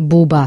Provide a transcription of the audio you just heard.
Buba.